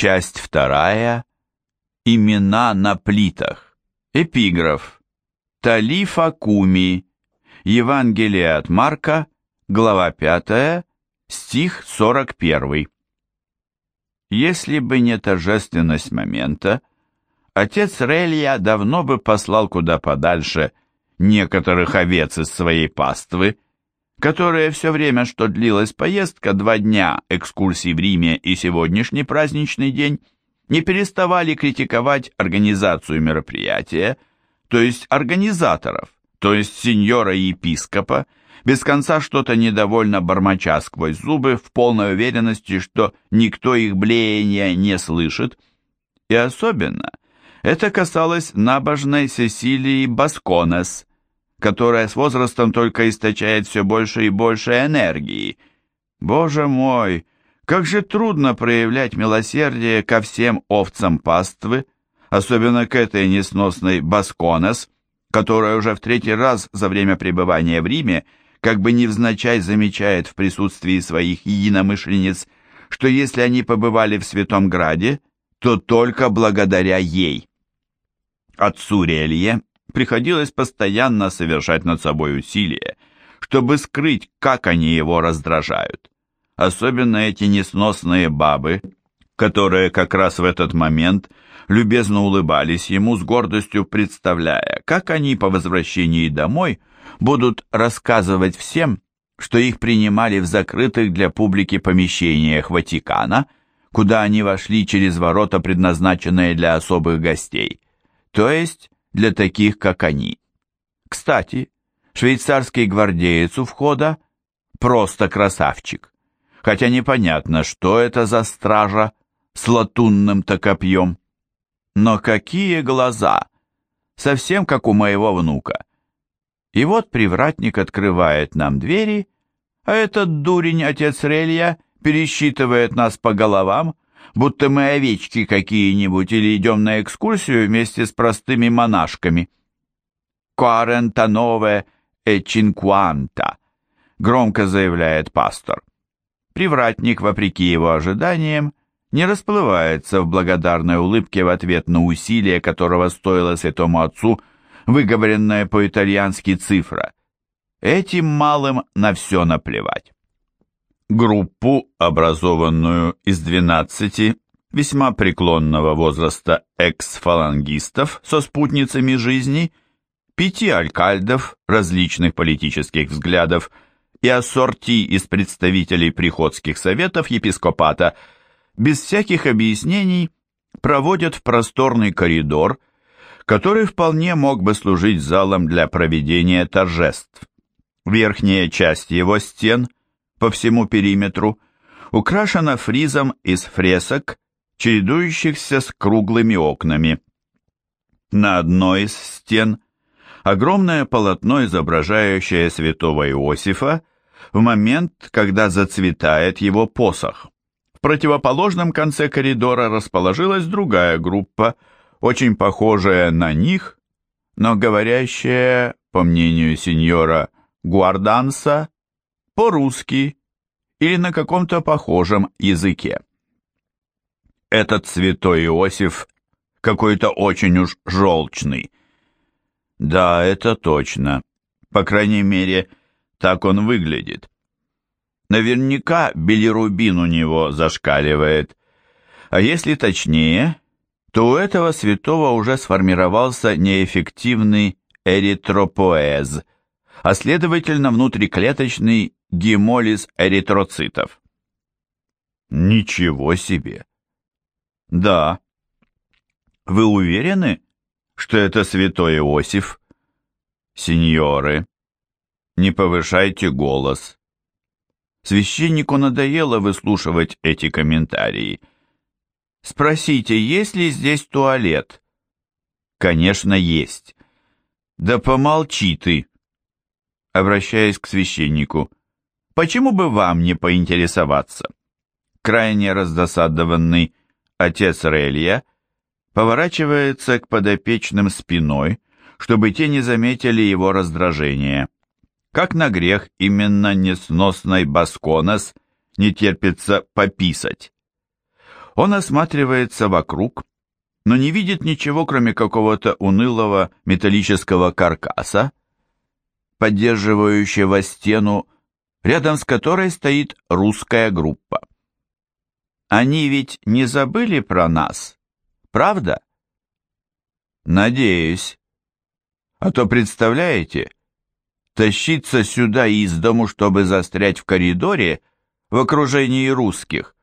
Часть вторая. Имена на плитах. Эпиграф. Талифа Куми. Евангелие от Марка, глава 5, стих 41. Если бы не торжественность момента, отец Релья давно бы послал куда подальше некоторых овец из своей паствы, которые все время, что длилась поездка, два дня экскурсий в Риме и сегодняшний праздничный день, не переставали критиковать организацию мероприятия, то есть организаторов, то есть сеньора-епископа, без конца что-то недовольно бормоча сквозь зубы, в полной уверенности, что никто их блеяния не слышит. И особенно это касалось набожной Сесилии Басконес, которая с возрастом только источает все больше и больше энергии. Боже мой, как же трудно проявлять милосердие ко всем овцам паствы, особенно к этой несносной Басконес, которая уже в третий раз за время пребывания в Риме как бы невзначай замечает в присутствии своих единомышленниц, что если они побывали в Святом Граде, то только благодаря ей. Отцу Релье приходилось постоянно совершать над собой усилия, чтобы скрыть, как они его раздражают. Особенно эти несносные бабы, которые как раз в этот момент любезно улыбались ему с гордостью, представляя, как они по возвращении домой будут рассказывать всем, что их принимали в закрытых для публики помещениях Ватикана, куда они вошли через ворота, предназначенные для особых гостей, то есть для таких, как они. Кстати, швейцарский гвардеец у входа просто красавчик, хотя непонятно, что это за стража с латунным-то копьем. Но какие глаза! Совсем как у моего внука. И вот привратник открывает нам двери, а этот дурень, отец Релья, пересчитывает нас по головам, будто мы овечки какие-нибудь или идем на экскурсию вместе с простыми монашками. «Quarantanove e cinquanta», — громко заявляет пастор. Привратник, вопреки его ожиданиям, не расплывается в благодарной улыбке в ответ на усилие, которого стоило святому отцу выговоренная по-итальянски цифра. Этим малым на все наплевать. Группу, образованную из 12 весьма преклонного возраста экс-фалангистов со спутницами жизни, пяти алькальдов различных политических взглядов и ассорти из представителей приходских советов епископата, без всяких объяснений проводят в просторный коридор, который вполне мог бы служить залом для проведения торжеств. Верхняя часть его стен по всему периметру украшена фризом из фресок, чередующихся с круглыми окнами. На одной из стен огромное полотно, изображающее святого Иосифа, в момент, когда зацветает его посох. В противоположном конце коридора расположилась другая группа – очень похожая на них, но говорящая, по мнению сеньора Гуарданса, по-русски или на каком-то похожем языке. Этот святой Иосиф какой-то очень уж желчный. Да, это точно. По крайней мере, так он выглядит. Наверняка билирубин у него зашкаливает. А если точнее, то у этого святого уже сформировался неэффективный эритропоэз, а следовательно внутриклеточный гемолиз эритроцитов. Ничего себе! Да. Вы уверены, что это святой Иосиф? Сеньоры, не повышайте голос. Священнику надоело выслушивать эти комментарии – Спросите, есть ли здесь туалет? Конечно, есть. Да помолчи ты. Обращаясь к священнику. Почему бы вам не поинтересоваться? Крайне раздосадованный отец Релья поворачивается к подопечным спиной, чтобы те не заметили его раздражения. Как на грех именно несносной Басконос не терпится пописать. Он осматривается вокруг, но не видит ничего, кроме какого-то унылого металлического каркаса, поддерживающего стену, рядом с которой стоит русская группа. Они ведь не забыли про нас, правда? Надеюсь. А то, представляете, тащиться сюда из дому, чтобы застрять в коридоре в окружении русских.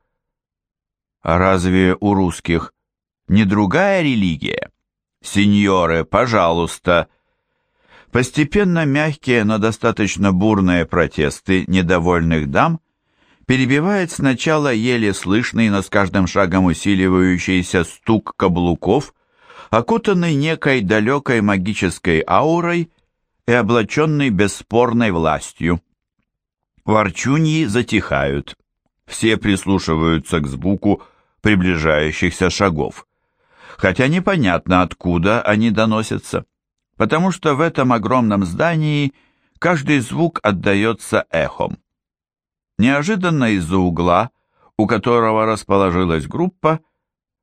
А разве у русских не другая религия? Сеньоры, пожалуйста. Постепенно мягкие, но достаточно бурные протесты недовольных дам перебивает сначала еле слышный, но с каждым шагом усиливающийся стук каблуков, окутанный некой далекой магической аурой и облаченный бесспорной властью. Ворчуньи затихают. Все прислушиваются к звуку приближающихся шагов. Хотя непонятно, откуда они доносятся, потому что в этом огромном здании каждый звук отдается эхом. Неожиданно из-за угла, у которого расположилась группа,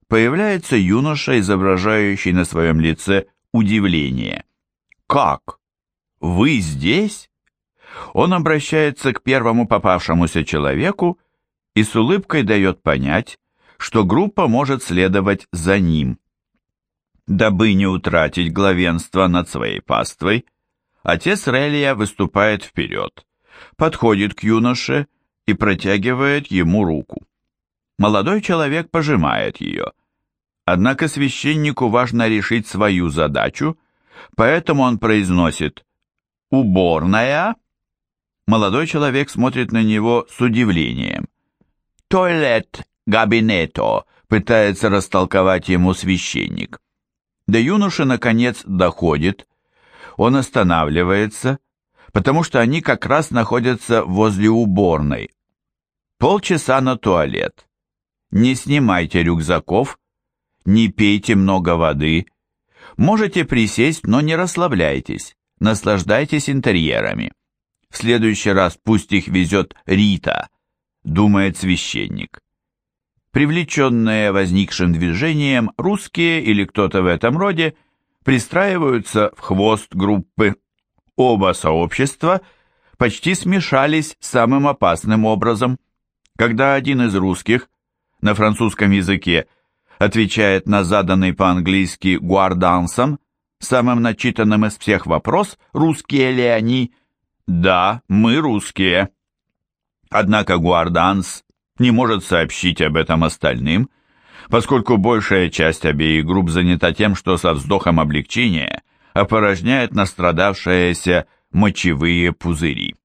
появляется юноша, изображающий на своем лице удивление. «Как? Вы здесь?» Он обращается к первому попавшемуся человеку и с улыбкой дает понять, что группа может следовать за ним. Дабы не утратить главенство над своей паствой, отец Релия выступает вперед, подходит к юноше и протягивает ему руку. Молодой человек пожимает ее. Однако священнику важно решить свою задачу, поэтому он произносит «Уборная?» Молодой человек смотрит на него с удивлением. «Туалет, габинето», пытается растолковать ему священник. До юноши, наконец, доходит. Он останавливается, потому что они как раз находятся возле уборной. Полчаса на туалет. Не снимайте рюкзаков, не пейте много воды. Можете присесть, но не расслабляйтесь, наслаждайтесь интерьерами. В следующий раз пусть их везет Рита, думает священник. Привлеченные возникшим движением, русские или кто-то в этом роде пристраиваются в хвост группы Оба сообщества почти смешались самым опасным образом. Когда один из русских на французском языке отвечает на заданный по-английски гуардансом, самым начитанным из всех вопрос, русские ли они, да, мы русские. Однако гуарданс не может сообщить об этом остальным, поскольку большая часть обеих групп занята тем, что со вздохом облегчения – опорожняет настрадавшиеся мочевые пузыри.